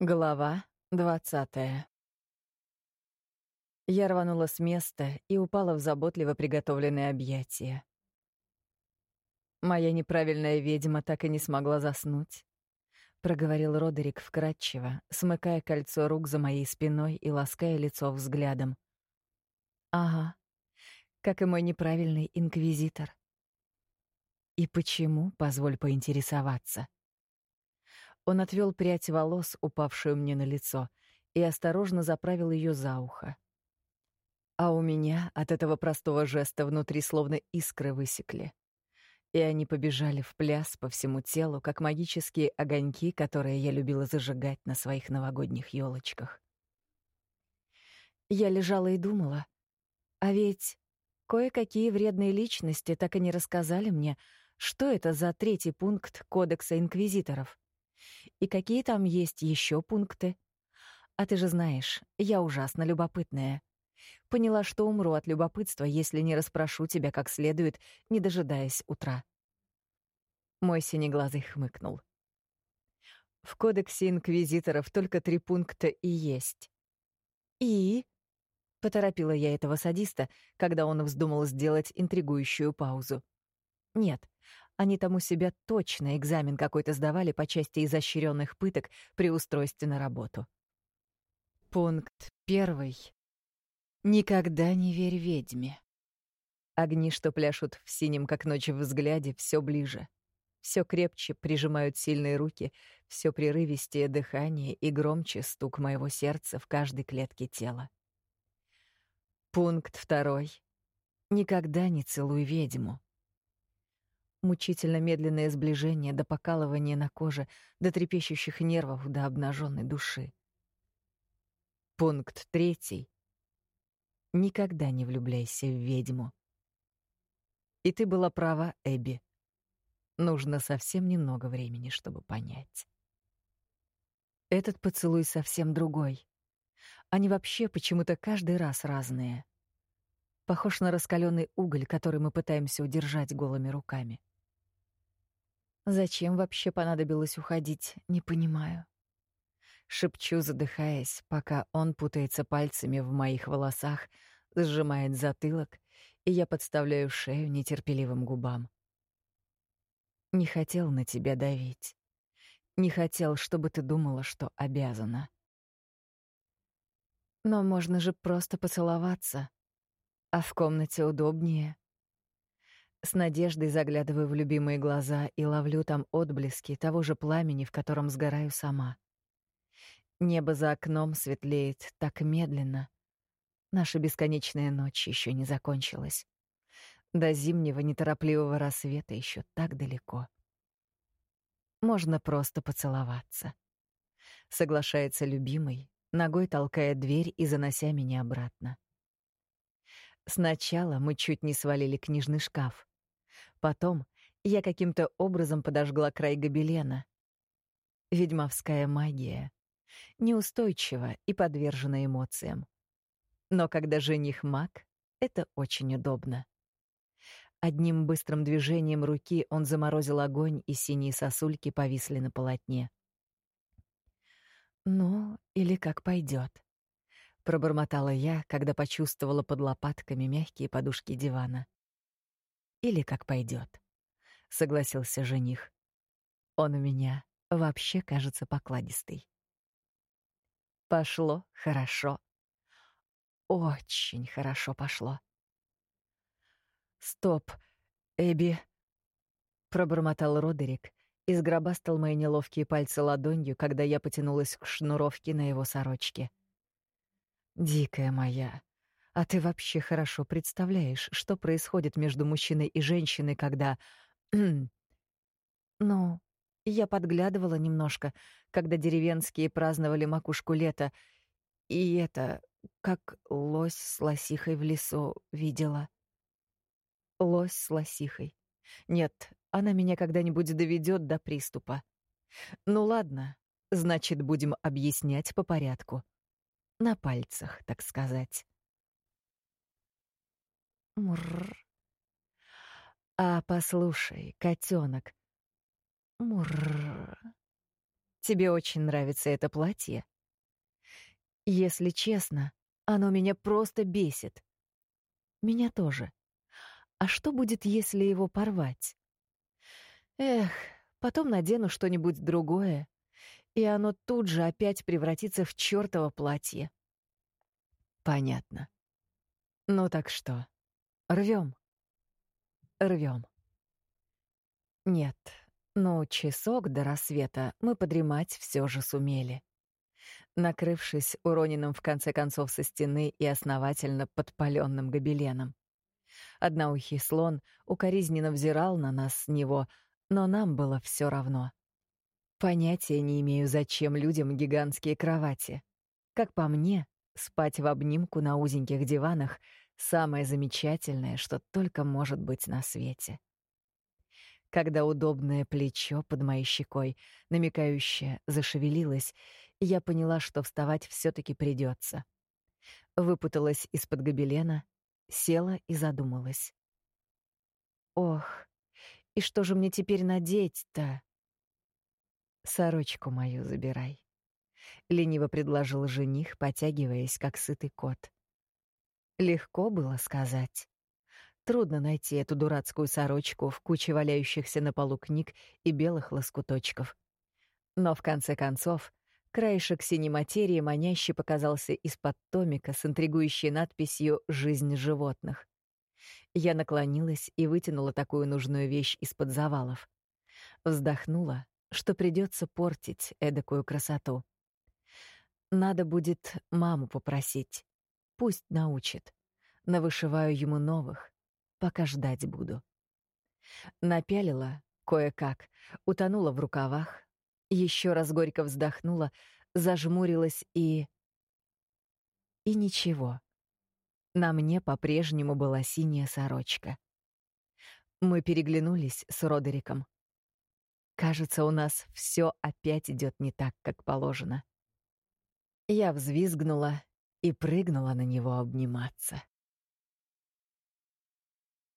Глава двадцатая. Я рванула с места и упала в заботливо приготовленные объятия. Моя неправильная ведьма так и не смогла заснуть, проговорил Родерик вкратчиво, смыкая кольцо рук за моей спиной и лаская лицо взглядом. Ага. Как и мой неправильный инквизитор. И почему, позволь поинтересоваться? Он отвел прядь волос, упавшую мне на лицо, и осторожно заправил ее за ухо. А у меня от этого простого жеста внутри словно искры высекли. И они побежали в пляс по всему телу, как магические огоньки, которые я любила зажигать на своих новогодних елочках. Я лежала и думала, а ведь кое-какие вредные личности так и не рассказали мне, что это за третий пункт Кодекса инквизиторов — и какие там есть еще пункты? А ты же знаешь, я ужасно любопытная. Поняла, что умру от любопытства, если не расспрошу тебя как следует, не дожидаясь утра. Мой синеглазый хмыкнул. В кодексе инквизиторов только три пункта и есть. И поторопила я этого садиста, когда он вздумал сделать интригующую паузу. Нет, они там у себя точно экзамен какой-то сдавали по части изощренных пыток при устройстве на работу. Пункт первый. Никогда не верь ведьме. Огни, что пляшут в синем, как ночь в взгляде, все ближе. Все крепче прижимают сильные руки, все прерывистее дыхание и громче стук моего сердца в каждой клетке тела. Пункт второй. Никогда не целуй ведьму. Мучительно медленное сближение до покалывания на коже, до трепещущих нервов, до обнаженной души. Пункт третий. Никогда не влюбляйся в ведьму. И ты была права, Эбби. Нужно совсем немного времени, чтобы понять. Этот поцелуй совсем другой. Они вообще почему-то каждый раз разные. Похож на раскаленный уголь, который мы пытаемся удержать голыми руками. Зачем вообще понадобилось уходить, не понимаю. Шепчу, задыхаясь, пока он путается пальцами в моих волосах, сжимает затылок, и я подставляю шею нетерпеливым губам. Не хотел на тебя давить. Не хотел, чтобы ты думала, что обязана. Но можно же просто поцеловаться. А в комнате удобнее. С надеждой заглядываю в любимые глаза и ловлю там отблески того же пламени, в котором сгораю сама. Небо за окном светлеет так медленно. Наша бесконечная ночь еще не закончилась. До зимнего неторопливого рассвета еще так далеко. Можно просто поцеловаться. Соглашается любимый, ногой толкая дверь и занося меня обратно. Сначала мы чуть не свалили книжный шкаф. Потом я каким-то образом подожгла край гобелена. Ведьмовская магия. Неустойчива и подвержена эмоциям. Но когда жених маг, это очень удобно. Одним быстрым движением руки он заморозил огонь, и синие сосульки повисли на полотне. «Ну, или как пойдет, пробормотала я, когда почувствовала под лопатками мягкие подушки дивана или как пойдет, согласился жених. Он у меня вообще кажется покладистый. Пошло хорошо. Очень хорошо пошло. Стоп, Эбби, пробормотал Родерик и сгробастал мои неловкие пальцы ладонью, когда я потянулась к шнуровке на его сорочке. Дикая моя, а ты вообще хорошо представляешь, что происходит между мужчиной и женщиной, когда... ну, я подглядывала немножко, когда деревенские праздновали макушку лета, и это, как лось с лосихой в лесу видела. Лось с лосихой. Нет, она меня когда-нибудь доведет до приступа. Ну ладно, значит, будем объяснять по порядку. На пальцах, так сказать. Мурр. А послушай, котенок. Мурр. тебе очень нравится это платье. Если честно, оно меня просто бесит. Меня тоже. А что будет, если его порвать? Эх, потом надену что-нибудь другое, и оно тут же опять превратится в чёртово платье. Понятно. Ну так что, рвем? Рвем. Нет, но часок до рассвета мы подремать все же сумели. Накрывшись уроненным в конце концов со стены и основательно подпаленным гобеленом. Одноухий слон укоризненно взирал на нас с него, но нам было все равно. Понятия не имею, зачем людям гигантские кровати. Как по мне, спать в обнимку на узеньких диванах — самое замечательное, что только может быть на свете когда удобное плечо под моей щекой, намекающее, зашевелилось, я поняла, что вставать все таки придется. Выпуталась из-под гобелена, села и задумалась. Ох, и что же мне теперь надеть-то? Сорочку мою забирай, лениво предложил жених, потягиваясь как сытый кот. Легко было сказать. Трудно найти эту дурацкую сорочку в куче валяющихся на полу книг и белых лоскуточков. Но в конце концов, краешек синей материи маняще показался из-под томика с интригующей надписью «Жизнь животных». Я наклонилась и вытянула такую нужную вещь из-под завалов. Вздохнула, что придется портить эдакую красоту. Надо будет маму попросить. Пусть научит. Навышиваю ему новых, пока ждать буду. Напялила кое-как, утонула в рукавах, еще раз горько вздохнула, зажмурилась и... И ничего. На мне по-прежнему была синяя сорочка. Мы переглянулись с Родериком. Кажется, у нас все опять идет не так, как положено. Я взвизгнула и прыгнула на него обниматься.